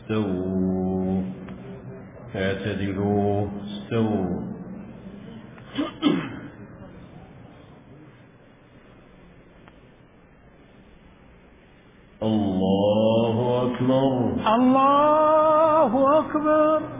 استووا. اعتدلوا. استووا. الله أكبر الله أكبر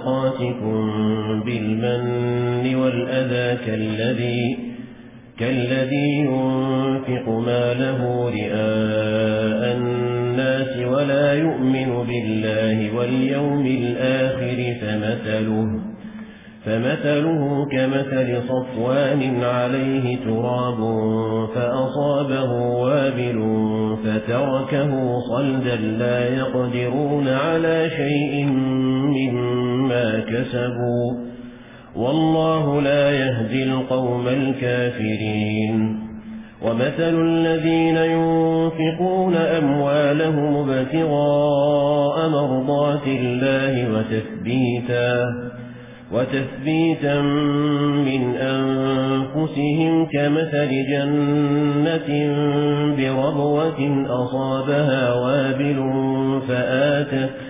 صدقاتكم بالمن والأذى كالذي, كالذي ينفق ما له رئاء الناس ولا يؤمن بالله واليوم الآخر فمثله فمثله كمثل صفوان عليه تراب فأصابه وابل فتركه صلدا لا يقدرون على شيء كسبوا والله لا يهدي القوم الكافرين. ومثل الذين ينفقون أموالهم ابتغاء مرضات الله وتثبيتا وتثبيتا من أنفسهم كمثل جنة بربوة أصابها وابل فآتت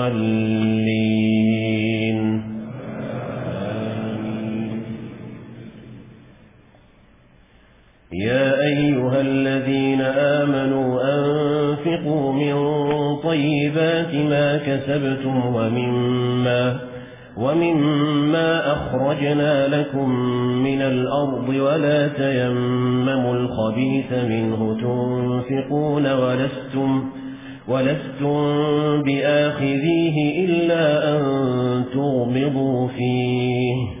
أيها الذين آمنوا أنفقوا من طيبات ما كسبتم ومما, ومما أخرجنا لكم من الأرض ولا تيمموا الخبيث منه تنفقون ولستم, ولستم بآخذيه إلا أن تغمضوا فيه.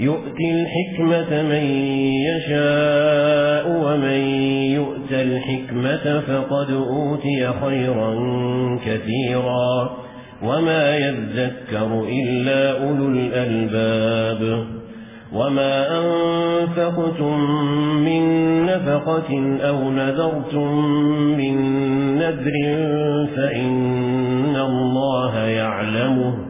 يؤتي الحكمة من يشاء ومن يؤت الحكمة فقد أوتي خيرا كثيرا وما يذكر إلا أولو الألباب وما أنفقتم من نفقة أو نذرتم من نذر فإن الله يعلمه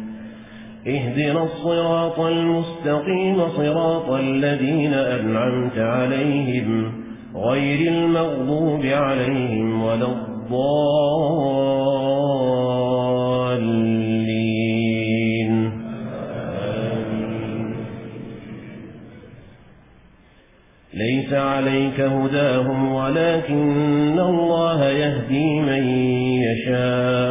اهدنا الصراط المستقيم صراط الذين أنعمت عليهم غير المغضوب عليهم ولا الضالين. ليس عليك هداهم ولكن الله يهدي من يشاء.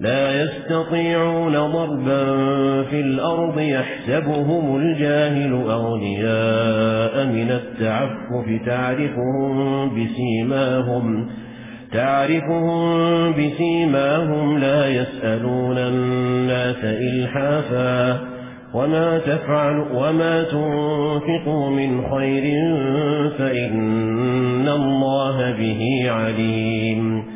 لا يستطيعون ضربا في الأرض يحسبهم الجاهل أغنياء من التعفف تعرفهم بسيماهم تعرفهم بسيماهم لا يسألون الناس إلحافا. وما تفعل وما تنفقوا من خير فإن الله به عليم.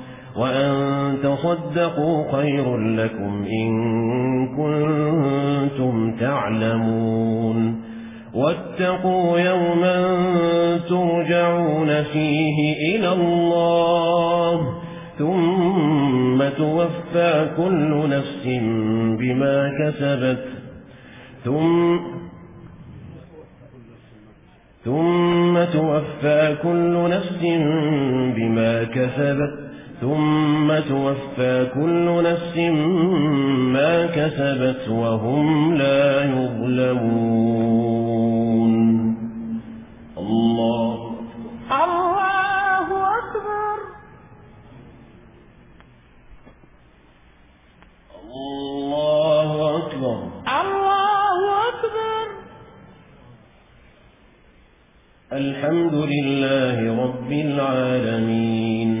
وأن تصدقوا خير لكم إن كنتم تعلمون واتقوا يوما ترجعون فيه إلى الله ثم توفى كل نفس بما كسبت ثم ثم توفى كل نفس بما كسبت ثم توفى كل نفس ما كسبت وهم لا يظلمون. الله الله أكبر. الله أكبر. الله أكبر. الحمد لله رب العالمين.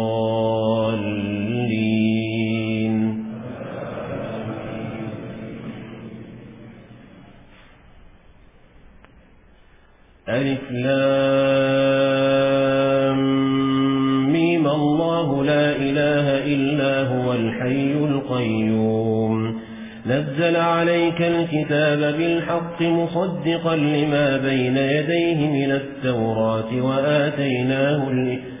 ألف لام. ميم الله لا إله إلا هو الحي القيوم. نزل عليك الكتاب بالحق مصدقا لما بين يديه من التوراة وآتيناه الإسلام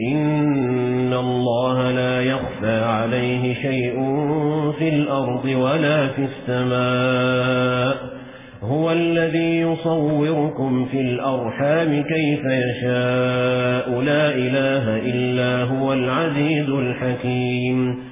إن الله لا يخفى عليه شيء في الأرض ولا في السماء هو الذي يصوركم في الأرحام كيف يشاء لا إله إلا هو العزيز الحكيم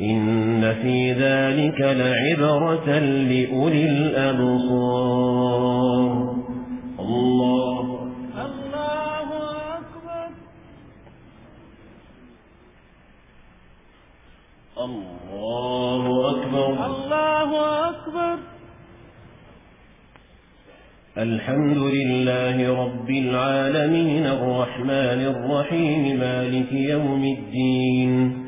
إن في ذلك لعبرة لأولي الأبصار الله الله أكبر الله أكبر الله أكبر الحمد لله رب العالمين الرحمن الرحيم مالك يوم الدين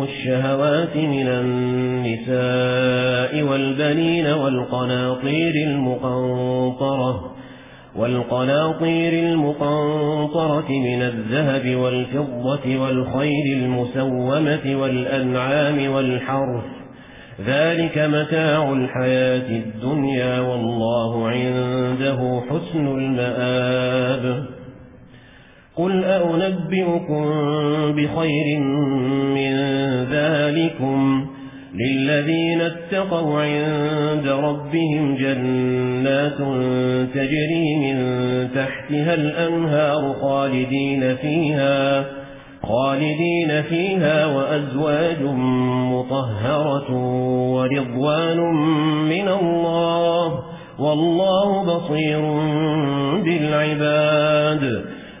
تتبعوا الشهوات من النساء والبنين والقناطير المقنطرة والقناطير المقنطرة من الذهب والفضة والخيل المسومة والأنعام والحرف ذلك متاع الحياة الدنيا والله عنده حسن المآب قل أأنبئكم بخير من ذلكم للذين اتقوا عند ربهم جنات تجري من تحتها الأنهار خالدين فيها خالدين فيها وأزواج مطهرة ورضوان من الله والله بصير بالعباد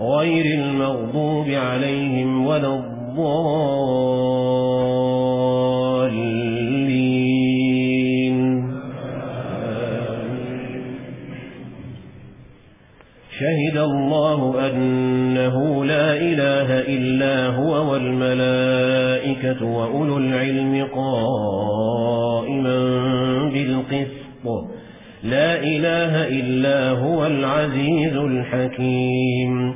غير المغضوب عليهم ولا الضالين. شهد الله أنه لا إله إلا هو والملائكة وأولو العلم قائما بالقسط. لا إله إلا هو العزيز الحكيم.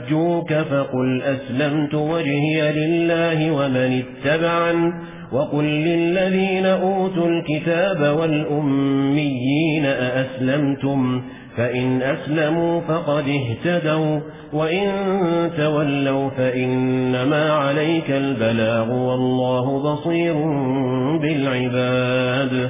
يرجوك فقل أسلمت وجهي لله ومن اتبعا وقل للذين أوتوا الكتاب والأميين أأسلمتم فإن أسلموا فقد اهتدوا وإن تولوا فإنما عليك البلاغ والله بصير بالعباد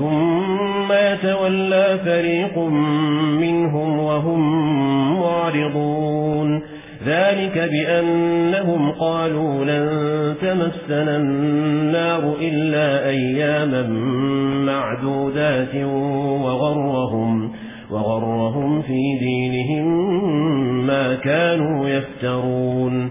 ثم يتولى فريق منهم وهم معرضون. ذلك بأنهم قالوا لن تمسنا النار إلا أياما معدودات وغرهم وغرهم في دينهم ما كانوا يفترون.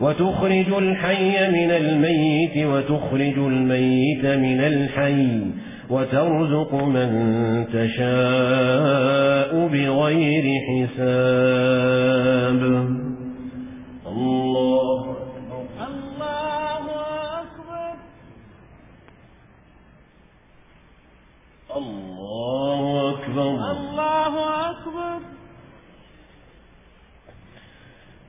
وتخرج الحي من الميت وتخرج الميت من الحي وترزق من تشاء بغير حساب. الله الله أكبر. الله أكبر. الله أكبر.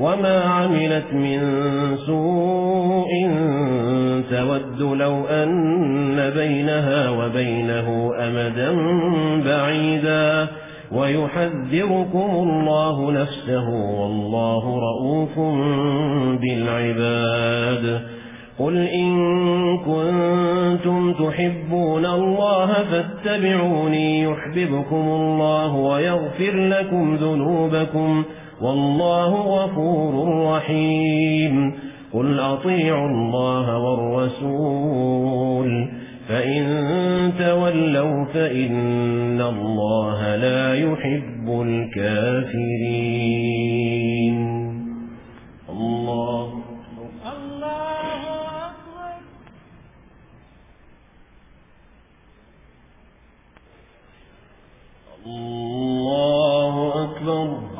وما عملت من سوء تود لو أن بينها وبينه أمدا بعيدا ويحذركم الله نفسه والله رؤوف بالعباد قل إن كنتم تحبون الله فاتبعوني يحببكم الله ويغفر لكم ذنوبكم ويغفر والله غفور رحيم. قل أطيعوا الله والرسول. فإن تولوا فإن الله لا يحب الكافرين. الله. الله أكبر.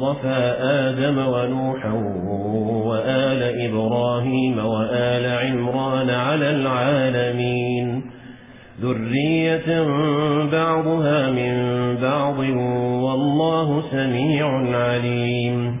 واصطفى آدم ونوحا وآل إبراهيم وآل عمران على العالمين ذرية بعضها من بعض والله سميع عليم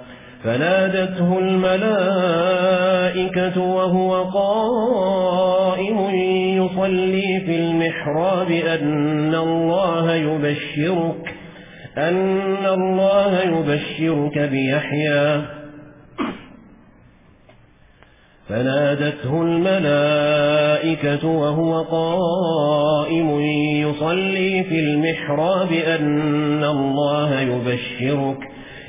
فنادته الملائكة وهو قائم يصلي في المحرى بأن الله يبشرك أن الله يبشرك بيحيى. فنادته الملائكة وهو قائم يصلي في المحرى بأن الله يبشرك.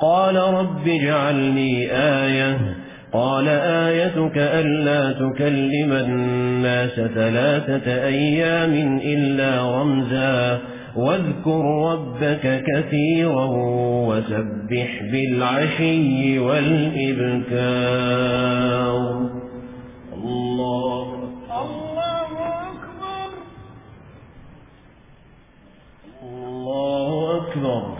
قال رب اجعلني آية. قال آيتك ألا تكلم الناس ثلاثة أيام إلا رمزا. واذكر ربك كثيرا وسبح بالعشي والإبكار. الله الله أكبر. الله أكبر.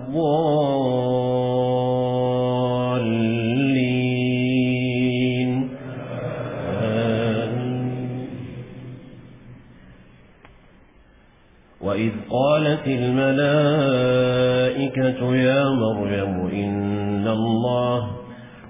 الضالين. وإذ قالت الملائكة يا مريم إن الله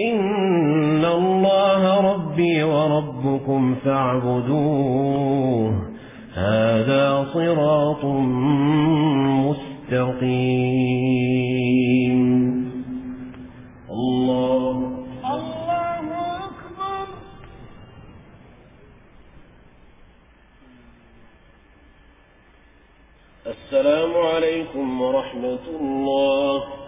إن الله ربي وربكم فاعبدوه. هذا صراط مستقيم. الله. أكبر. السلام عليكم ورحمة الله.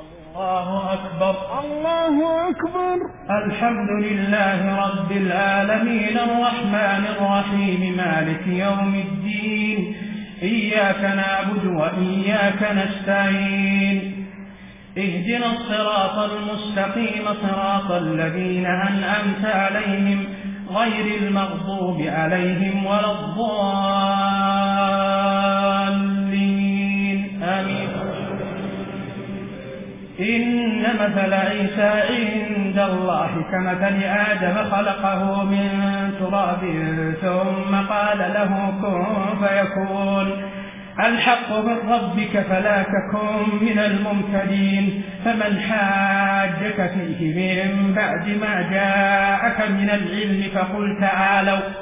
الله أكبر الله أكبر الحمد لله رب العالمين الرحمن الرحيم مالك يوم الدين إياك نعبد وإياك نستعين اهدنا الصراط المستقيم صراط الذين أنأمت عليهم غير المغضوب عليهم ولا الضالين آمين إن مثل عيسى عند الله كمثل آدم خلقه من تراب ثم قال له كن فيكون. الحق من ربك فلا تكن من الممتدين. فمن حاجك فيه من بعد ما جاءك من العلم فقل تعالوا.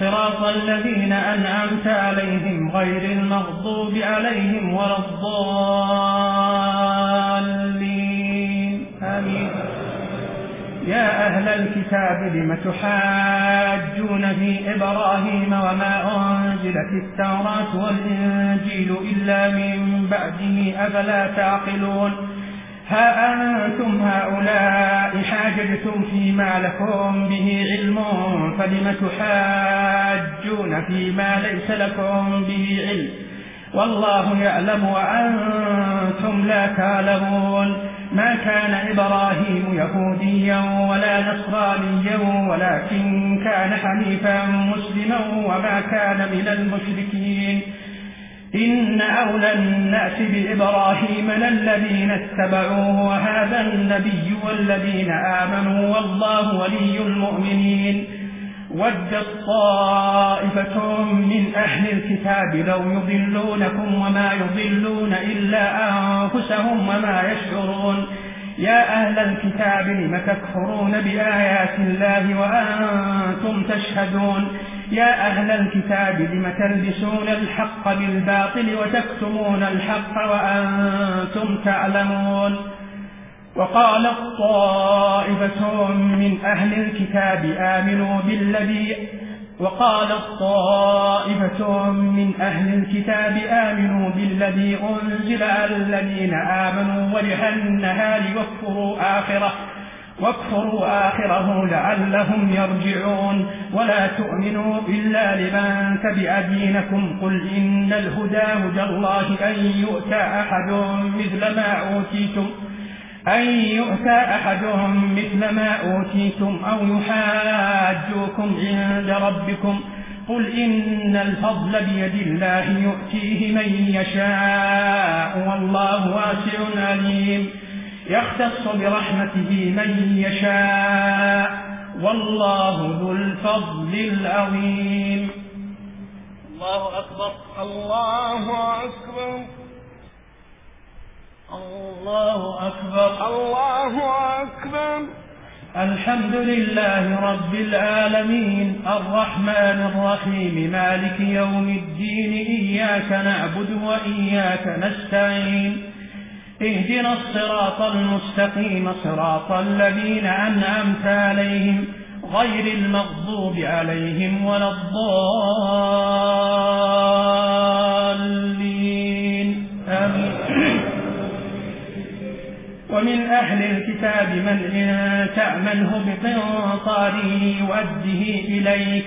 صراط الذين أنعمت عليهم غير المغضوب عليهم ولا الضالين. آمين. يا أهل الكتاب لم تحاجون في إبراهيم وما أنزلت التوراة والإنجيل إلا من بعده؟ أفلا تعقلون؟ ها أنتم هؤلاء حاججتم فيما لكم به علم فلم تحاجون فيما ليس لكم به علم؟ والله يعلم وأنتم لا تعلمون. ما كان إبراهيم يهوديا ولا نصرانيا ولكن كان حنيفا مسلما وما كان من المشركين. إن أولى الناس بإبراهيم للذين اتبعوه وهذا النبي والذين آمنوا والله ولي المؤمنين. ود الطائفة من أهل الكتاب لو يضلونكم وما يضلون إلا أنفسهم وما يشعرون. يا أهل الكتاب لم تكفرون بآيات الله وأنتم تشهدون؟ يا أهل الكتاب لم تلبسون الحق بالباطل وتكتمون الحق وأنتم تعلمون؟ وقال الطائفة من أهل الكتاب آمنوا بالذي وقال الطائفة من أهل الكتاب آمنوا بالذي أنزل على الذين آمنوا ولها النهار واكفروا آخرة. واكفروا آخره لعلهم يرجعون. ولا تؤمنوا إلا لمن تبع دينكم. قل إن الهدى هدى الله أن يؤتى أحد مثل ما أوتيتم أن يؤتى أحدهم مثل ما أوتيتم أو يحاجوكم عند ربكم. قل إن الفضل بيد الله يؤتيه من يشاء والله واسع عليم. يختص برحمته من يشاء والله ذو الفضل العظيم. الله أكبر. الله أكبر. الله أكبر. الله أكبر. الحمد لله رب العالمين. الرحمن الرحيم. مالك يوم الدين. إياك نعبد وإياك نستعين. اهدنا الصراط المستقيم صراط الذين أنعمت عليهم غير المغضوب عليهم ولا الضالين. آمين. ومن أهل الكتاب من إن تعمله بقنطاره يؤده إليك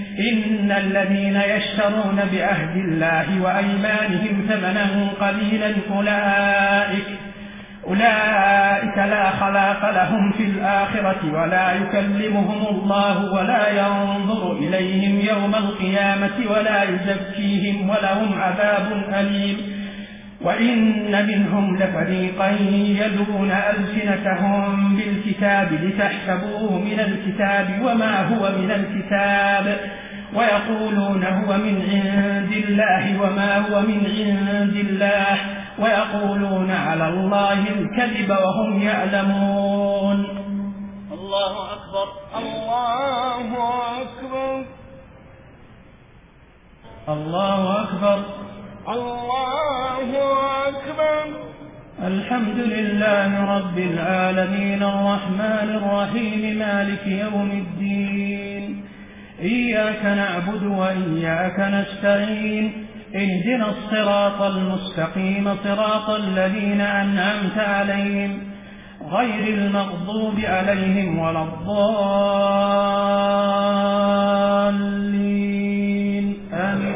إن الذين يشترون بعهد الله وأيمانهم ثمنا قليلا أولئك أولئك لا خلاق لهم في الآخرة ولا يكلمهم الله ولا ينظر إليهم يوم القيامة ولا يزكيهم ولهم عذاب أليم. وإن منهم لفريقا يدرون ألسنتهم بالكتاب لتحسبوه من الكتاب وما هو من الكتاب. ويقولون هو من عند الله وما هو من عند الله. ويقولون على الله الكذب وهم يعلمون. الله أكبر. الله أكبر. الله أكبر. الله أكبر. الحمد لله رب العالمين الرحمن الرحيم مالك يوم الدين. إياك نعبد وإياك نستعين اهدنا الصراط المستقيم صراط الذين أنعمت عليهم غير المغضوب عليهم ولا الضالين. آمين.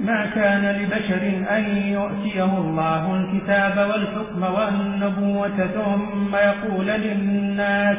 ما كان لبشر أن يؤتيه الله الكتاب والحكم والنبوة ثم يقول للناس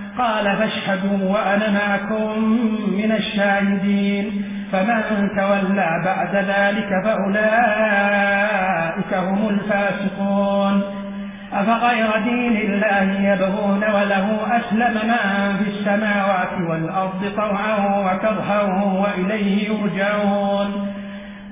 قال فاشهدوا وأنا معكم من الشاهدين فمن تولى بعد ذلك فأولئك هم الفاسقون. أفغير دين الله يبغون وله أسلم من في السماوات والأرض طوعا وكرها وإليه يرجعون.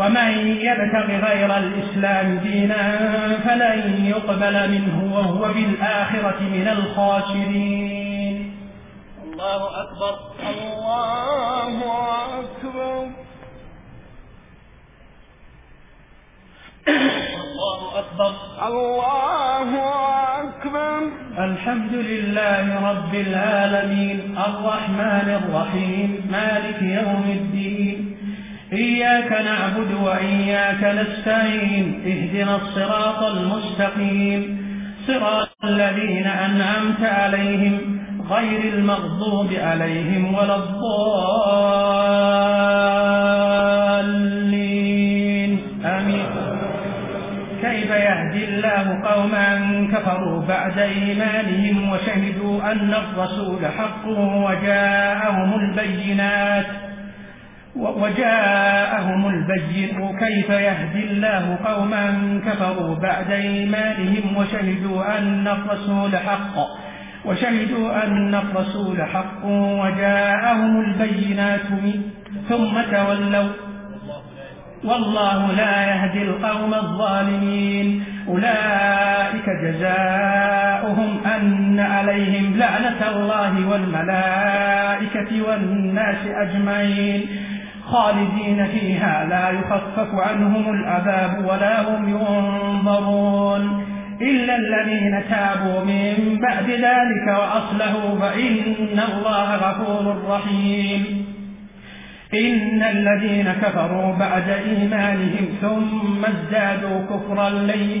ومن يبتغ غير الإسلام دينا فلن يقبل منه وهو بالآخرة من الخاسرين. الله أكبر. الله أكبر. الله أكبر. الله أكبر. الحمد لله رب العالمين. الرحمن الرحيم. مالك يوم الدين. إياك نعبد وإياك نستعين اهدنا الصراط المستقيم. صراط الذين أنعمت عليهم غير المغضوب عليهم ولا الضالين. آمين. كيف يهدي الله قوما كفروا بعد إيمانهم وشهدوا أن الرسول حق وجاءهم البينات وجاءهم البين كيف يهدي الله قوما كفروا بعد إيمانهم وشهدوا أن الرسول حق. وشهدوا أن الرسول حق وجاءهم البينات ثم تولوا. والله لا يهدي القوم الظالمين. أولئك جزاؤهم أن عليهم لعنة الله والملائكة والناس أجمعين. خالدين فيها لا يخفف عنهم الأباب ولا هم ينظرون إلا الذين تابوا من بعد ذلك وأصلهوا فإن الله غفور رحيم إن الذين كفروا بعد إيمانهم ثم ازدادوا كفرا ليه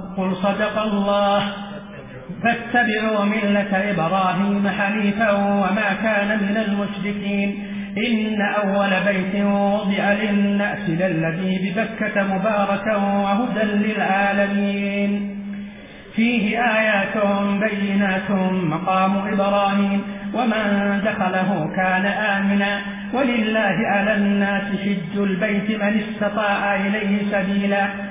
قل صدق الله. فاتبعوا ملة إبراهيم حنيفا وما كان من المشركين. إن أول بيت وضع للنأس للذي ببكة مباركا وهدى للعالمين. فيه آيات بينات مقام إبراهيم ومن دخله كان آمنا. ولله على الناس شج البيت من استطاع إليه سبيلا.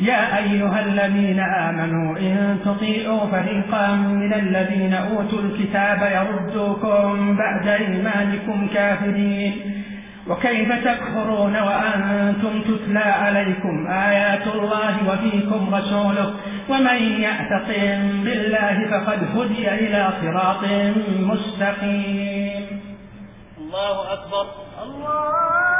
يا أيها الذين آمنوا إن تطيعوا فريقا من الذين أوتوا الكتاب يردوكم بعد إيمانكم كافرين وكيف تكفرون وأنتم تتلى عليكم آيات الله وفيكم رسوله ومن يعتقم بالله فقد هدي إلى صراط مستقيم الله أكبر الله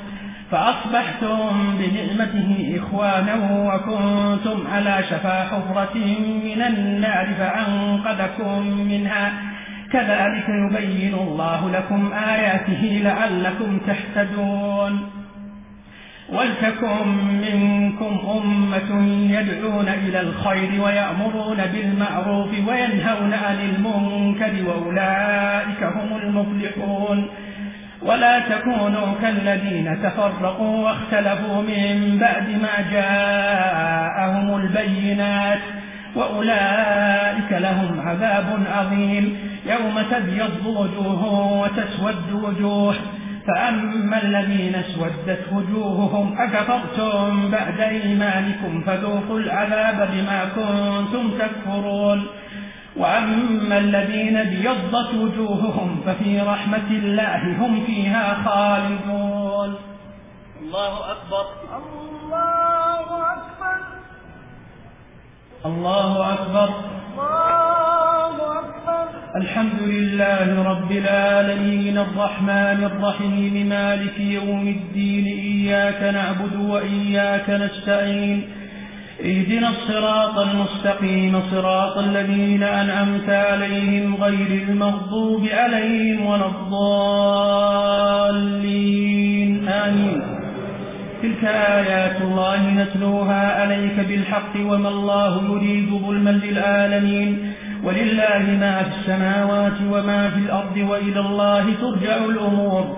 فأصبحتم بنعمته إخوانا وكنتم على شفا حفرة من النار فأنقذكم منها. كذلك يبين الله لكم آياته لعلكم تحتدون ولتكن منكم أمة يدعون إلى الخير ويأمرون بالمعروف وينهون عن المنكر وأولئك هم المفلحون. ولا تكونوا كالذين تفرقوا واختلفوا من بعد ما جاءهم البينات وأولئك لهم عذاب عظيم. يوم تبيض وجوه وتسود وجوه. فأما الذين اسودت وجوههم أكفرتم بعد إيمانكم فذوقوا العذاب بما كنتم تكفرون. وأما الذين ابيضت وجوههم ففي رحمة الله هم فيها خالدون الله أكبر الله أكبر الله أكبر الله أكبر الحمد لله رب العالمين الرحمن الرحيم مالك يوم الدين إياك نعبد وإياك نستعين اهدنا الصراط المستقيم صراط الذين أنعمت عليهم غير المغضوب عليهم ولا الضالين. آمين. تلك آيات الله نتلوها عليك بالحق وما الله يريد ظلما للآلمين ولله ما في السماوات وما في الأرض وإلى الله ترجع الأمور.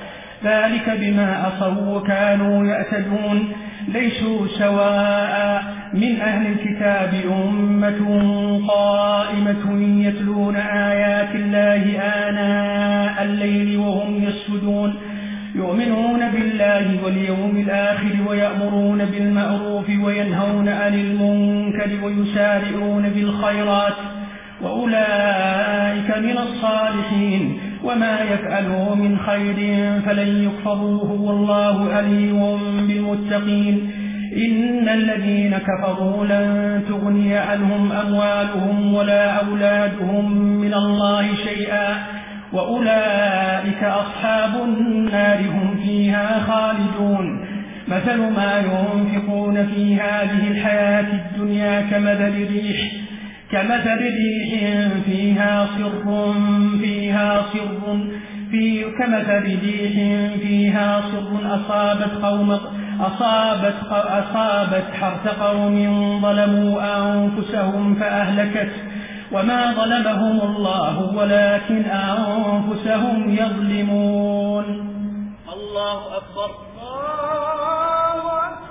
ذلك بما أصوا وكانوا يأتدون ليسوا سواء من أهل الكتاب أمة قائمة يتلون آيات الله آناء الليل وهم يسجدون يؤمنون بالله واليوم الآخر ويأمرون بالمعروف وينهون عن المنكر ويسارعون بالخيرات وأولئك من الصالحين وما يفعلوا من خير فلن يكفروه والله أليم بالمتقين إن الذين كفروا لن تغني عنهم أموالهم ولا أولادهم من الله شيئا وأولئك أصحاب النار هم فيها خالدون مثل ما ينفقون في هذه الحياة الدنيا كمذل ريح كمثل ريح فيها صر فيها صر في كمثل ريح فيها صر أصابت قوم أصابت أصابت حرث قوم ظلموا أنفسهم فأهلكت وما ظلمهم الله ولكن أنفسهم يظلمون. الله أكبر. الله أكبر.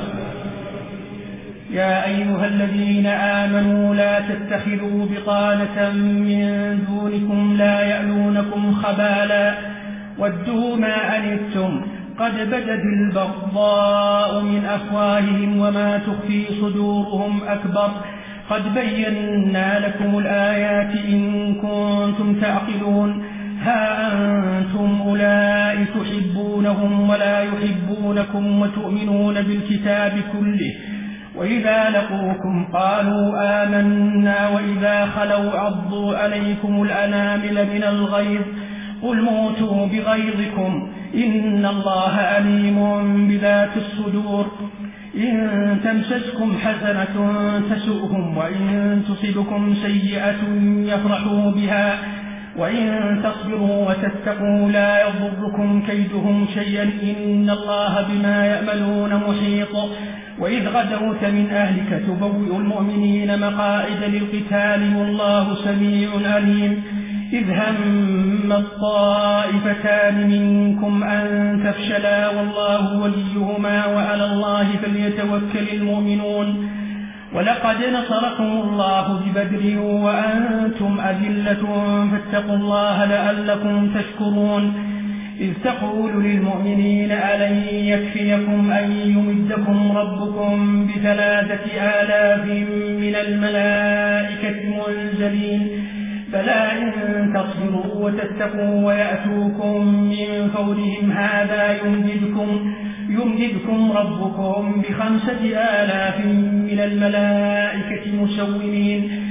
يا أيها الذين آمنوا لا تتخذوا بطانة من دونكم لا يألونكم خبالا ودوا ما أنتم قد بدد البغضاء من أفواههم وما تخفي صدورهم أكبر قد بينا لكم الآيات إن كنتم تعقلون ها أنتم أولئك تحبونهم ولا يحبونكم وتؤمنون بالكتاب كله وإذا لقوكم قالوا آمنا وإذا خلوا عضوا عليكم الأنامل من الغيظ قل موتوا بغيظكم إن الله عليم بذات الصدور إن تمسسكم حسنة تسؤهم وإن تصدكم سيئة يفرحوا بها وإن تصبروا وتتقوا لا يضركم كيدهم شيئا إن الله بما يأملون محيط وإذ غدوت من أهلك تبوئ المؤمنين مقاعد للقتال والله سميع أليم إذ هم الطائفتان منكم أن تفشلا والله وليهما وعلى الله فليتوكل المؤمنون. ولقد نصركم الله ببدر وأنتم أذلة فاتقوا الله لألكم تشكرون. إذ تقول للمؤمنين ألن يكفيكم أن يمدكم ربكم بثلاثة آلاف من الملائكة منزلين فلا إن تصبروا وتتقوا ويأتوكم من فورهم هذا يمددكم, يمددكم ربكم بخمسة آلاف من الملائكة مسومين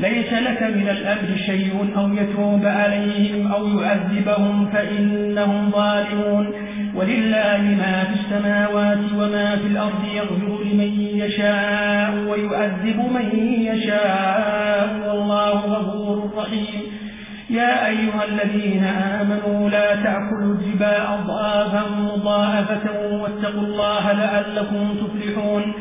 ليس لك من الأمر شيء أو يتوب عليهم أو يعذبهم فإنهم ظالمون. ولله ما في السماوات وما في الأرض يغفر لمن يشاء ويؤذب من يشاء. والله غفور رحيم. يا أيها الذين آمنوا لا تأكلوا الجباء ضعافا مضاعفة واتقوا الله لعلكم تفلحون.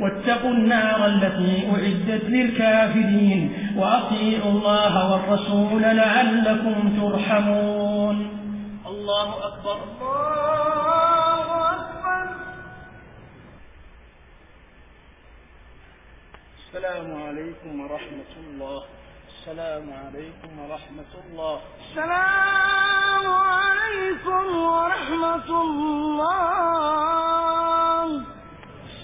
واتقوا النار التي أعدت للكافرين وأطيعوا الله والرسول لعلكم ترحمون. الله أكبر. الله أكبر السلام عليكم ورحمة الله. السلام عليكم ورحمة الله. السلام عليكم ورحمة الله.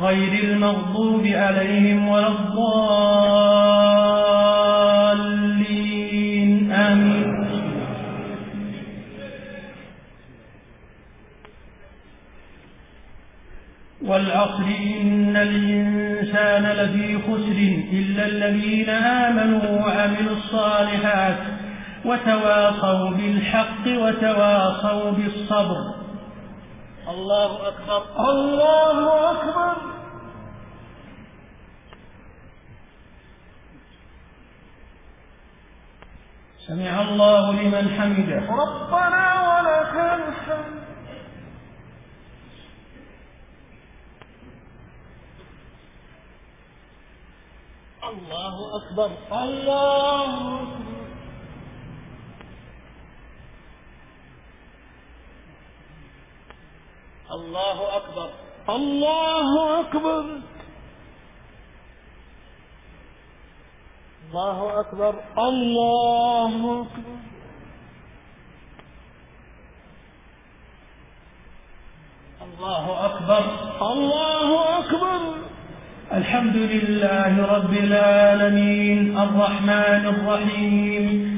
غير المغضوب عليهم ولا الضالين. آمين. والعصر إن الإنسان لفي خسر إلا الذين آمنوا وعملوا الصالحات وتواصوا بالحق وتواصوا بالصبر. اللہ اکبر اللہ اکبر سمع الله لمن حمده ربنا ولك الحمد الله أكبر الله أكبر اللہ اکبر اللہ اکبر اللہ اکبر اللہ اکبر الله أكبر الله أكبر الحمد لله رب العالمين الرحمن الرحيم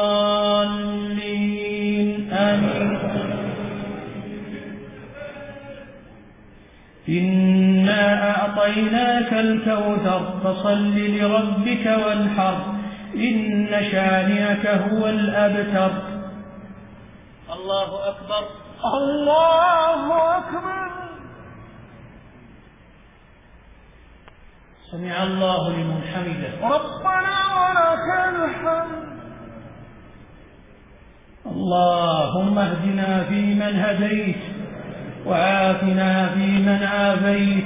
إنا أعطيناك الكوثر فصل لربك وانحر إن شانئك هو الأبتر الله أكبر. الله أكبر. سمع الله لمن حمده. ربنا ولك الحمد. اللهم اهدنا فيمن هديت. وآتنا فيمن عافيت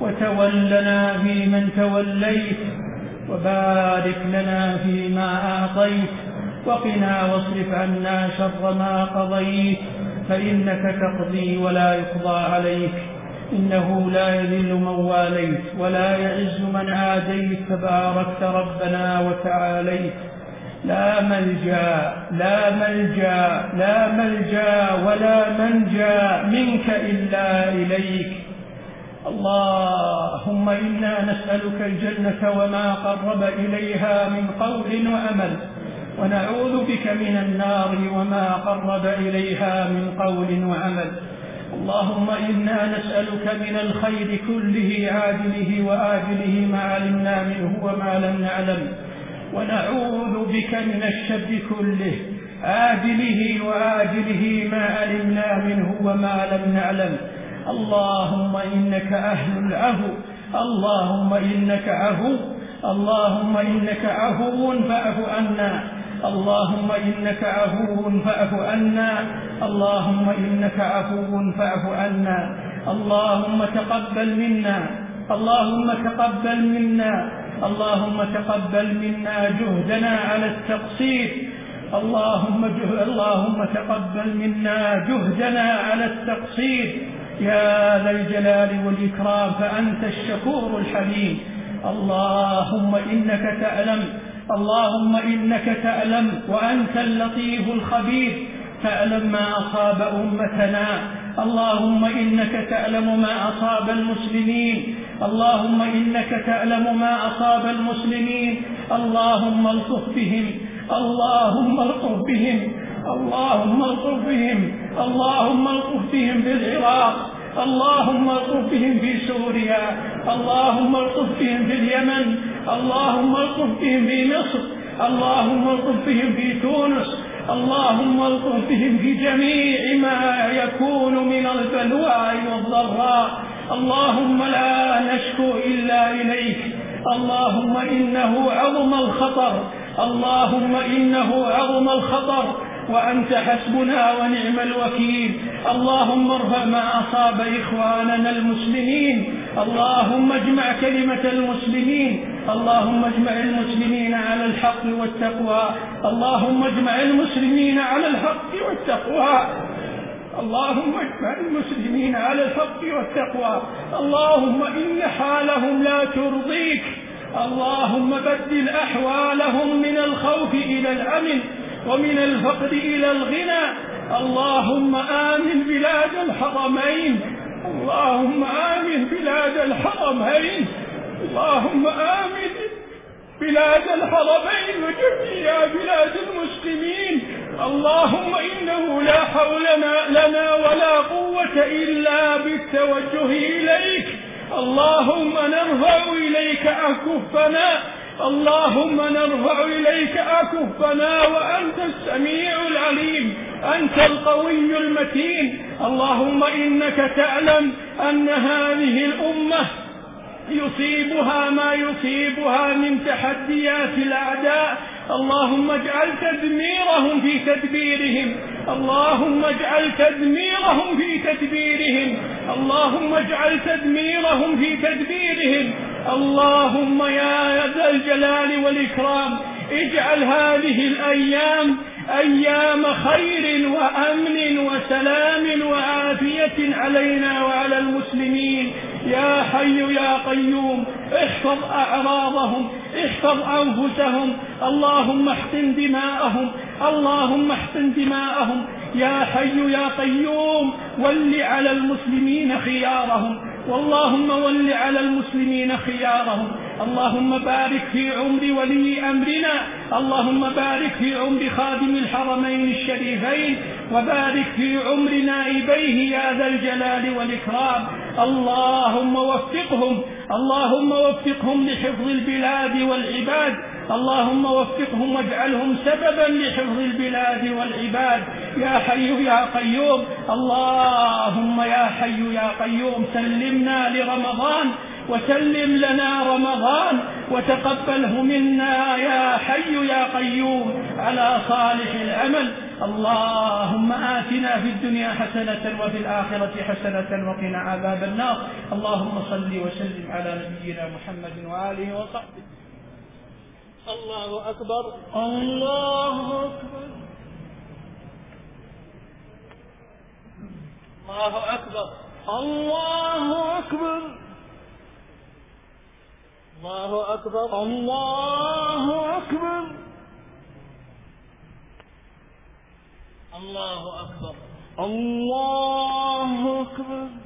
وتولنا فيمن توليت وبارك لنا فيما أعطيت وقنا واصرف عنا شر ما قضيت فإنك تقضي ولا يقضى عليك إنه لا يذل من واليت ولا يعز من عاديت تباركت ربنا وتعاليت لا ملجأ لا ملجأ لا ملجأ ولا منجأ منك إلا إليك. اللهم إنا نسألك الجنة وما قرب إليها من قول وأمل ونعوذ بك من النار وما قرب إليها من قول وعمل اللهم إنا نسألك من الخير كله عاجله وآجله ما علمنا منه وما لم نعلم. ونعوذ بك من الشر كله. آجله وآجله ما علمنا منه وما لم نعلم. اللهم إنك أهل العهو. اللهم إنك أهو. اللهم إنك أهو فأهو عنا. اللهم إنك عفو فاعف عنا. اللهم إنك عفو فاعف عنا. اللهم تقبل منا. اللهم تقبل منا اللهم تقبل منا جهدنا على التقصير. اللهم جه... اللهم تقبل منا جهدنا على التقصير. يا ذا الجلال والإكرام فأنت الشكور الحليم اللهم إنك تعلم اللهم إنك تعلم وأنت اللطيف الخبير. فألم ما أصاب أمتنا اللهم إنك تعلم ما أصاب المسلمين. اللهم إنك تعلم ما أصاب المسلمين. اللهم الطف بهم. اللهم الطف بهم. اللهم الطف بهم. اللهم الطف بهم بالعراق. اللهم الطف بهم في سوريا. اللهم الطف بهم في اليمن. اللهم الطف بهم في مصر. اللهم الطف بهم في تونس. اللهم الطفهم بجميع ما يكون من البلوى والضراء. اللهم لا نشكو إلا إليك. اللهم إنه عظم الخطر. اللهم إنه عظم الخطر. وأنت حسبنا ونعم الوكيل. اللهم ارفع ما أصاب إخواننا المسلمين. اللهم اجمع كلمة المسلمين. اللهم اجمع المسلمين على الحق والتقوى. اللهم اجمع المسلمين على الحق والتقوى. اللهم اجمع المسلمين على الحق والتقوى. اللهم إن حالهم لا ترضيك. اللهم بدل أحوالهم من الخوف إلى الأمن ومن الفقر إلى الغنى. اللهم آمن بلاد الحرمين. اللهم آمن بلاد الحرمين. اللهم آمن بلاد الحرمين وجميع بلاد المسلمين. اللهم إنه لا حول لنا ولا قوة إلا بالتوجه إليك. اللهم نرفع إليك أكفنا. اللهم نرفع إليك أكفنا. وأنت السميع العليم. أنت القوي المتين. اللهم إنك تعلم أن هذه الأمة يصيبها ما يصيبها من تحديات الأعداء. اللهم اجعل تدميرهم في تدبيرهم. اللهم اجعل تدميرهم في تدبيرهم. اللهم اجعل تدميرهم في تدبيرهم. اللهم يا ذا الجلال والإكرام اجعل هذه الأيام أيام خير وأمن وسلام وآفية علينا وعلى المسلمين. يا حي يا قيوم احفظ أعراضهم احفظ أنفسهم اللهم احقن دماءهم اللهم احقن دماءهم. يا حي يا قيوم ول على المسلمين خيارهم. واللهم ول على المسلمين خيارهم. اللهم بارك في عمر ولي أمرنا. اللهم بارك في عمر خادم الحرمين الشريفين. وبارك في عمر نائبيه يا ذا الجلال والإكرام. اللهم وفقهم. اللهم وفقهم لحفظ البلاد والعباد. اللهم وفقهم واجعلهم سببا لحفظ البلاد والعباد. يا حي يا قيوم. اللهم يا حي يا قيوم سلمنا لرمضان وسلم لنا رمضان. وتقبله منا يا حي يا قيوم. على صالح الأمل اللهم آتنا في الدنيا حسنة وفي الآخرة حسنة وقنا عذاب النار. اللهم صل وسلم على نبينا محمد وآله وصحبه. الله أكبر. الله أكبر. الله أكبر. الله أكبر. الله أكبر. الله أكبر. اللہ اکبر اللہ اکبر